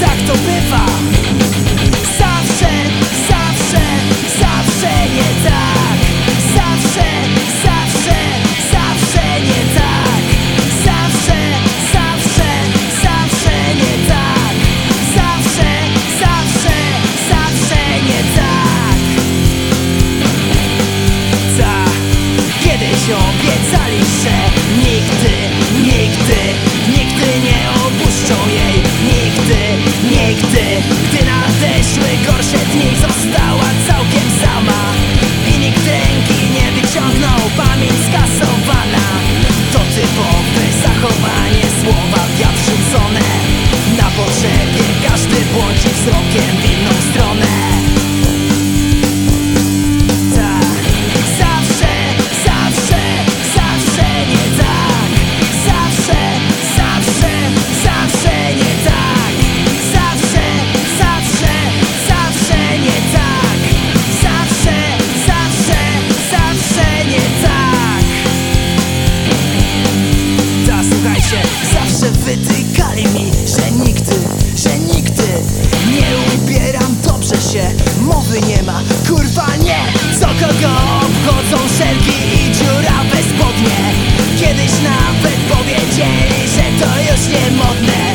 Tak to bywa. Zawsze, zawsze, zawsze nie tak. Zawsze, zawsze, zawsze nie tak. Zawsze, zawsze, zawsze nie tak. Zawsze, zawsze, zawsze nie tak. Tak, kiedyś obiecaliście Nigdy, nigdy wytykali mi, że nigdy, że nigdy Nie ubieram dobrze się, mowy nie ma, kurwa nie! Co kogo obchodzą szelki i dziurawe spodnie? Kiedyś nawet powiedzieli, że to już nie modne